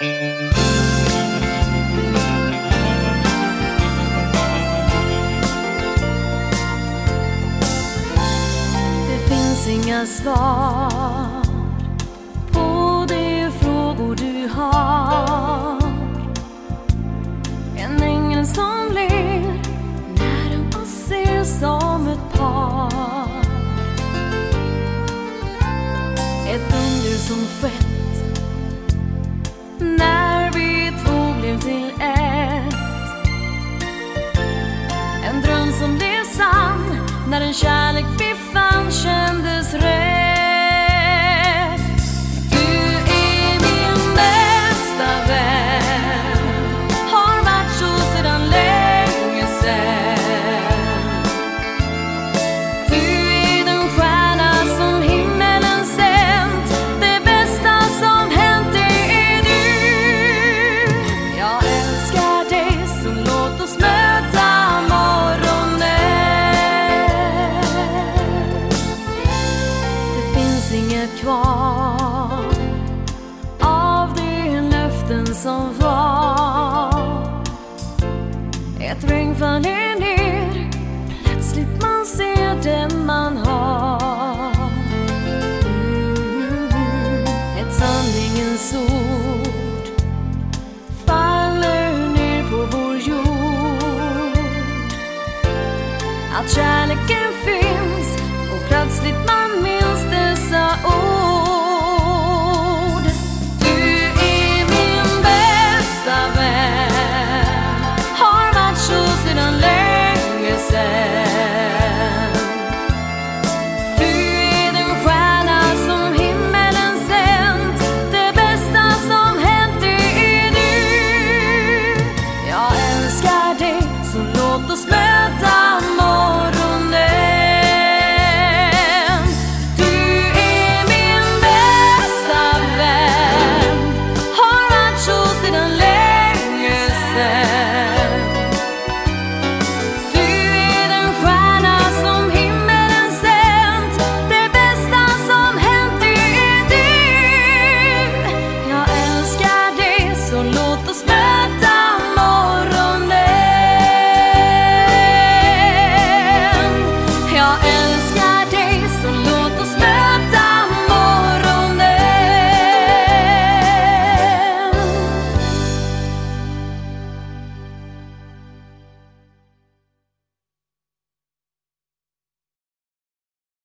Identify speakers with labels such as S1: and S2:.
S1: Det finns inga svar på de frågor du har. En ängel som ler när de oss ser som ett par. Ett under som skett när en kärlek vi fann kändes rätt. inget kvar av de löften som var. Ett regn faller ner, plötsligt man ser den man har. Mm, ett sanningens ord faller ner på vår jord. Att kärleken